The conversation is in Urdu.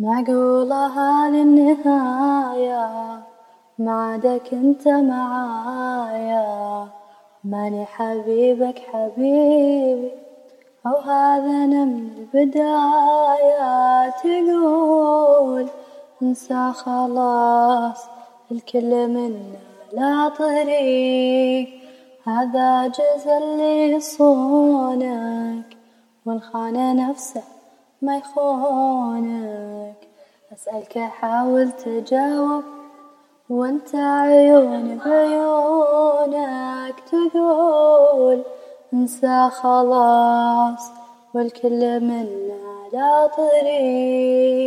معقولة هذي النهاية ما عادك انت معايا؟ ماني حبيبك حبيبي؟ أو هذا أنا من البداية؟ تقول انسى خلاص، الكل منا لا طريق. هذا جزء اللي يصونك والخانة نفسه ما يخونك. أسألك حاول تجاوب وانت عيوني بعيونك تقول انسى خلاص والكل منا لا طريق.